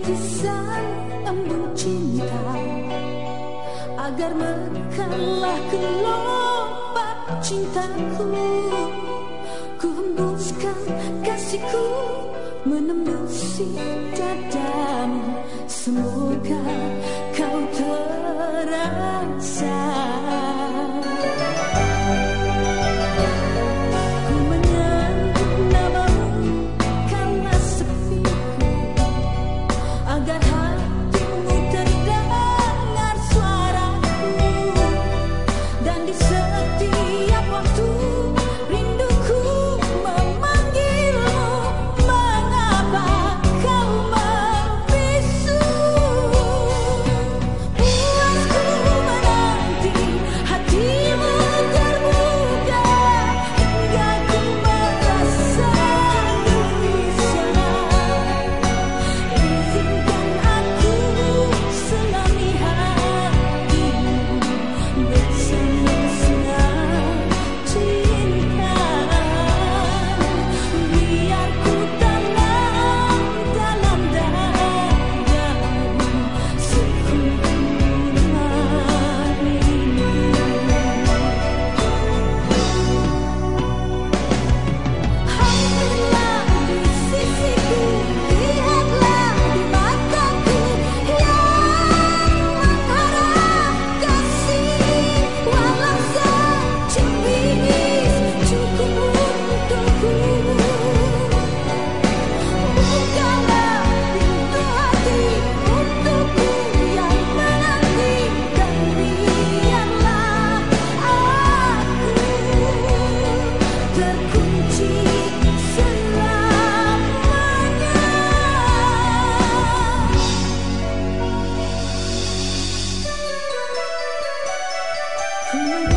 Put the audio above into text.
Kisah embun cinta. Agar melekat kelopak cintaku. Ku hembuskan kasihku menembusi dadamu. Semoga kau terasa Mm-hmm.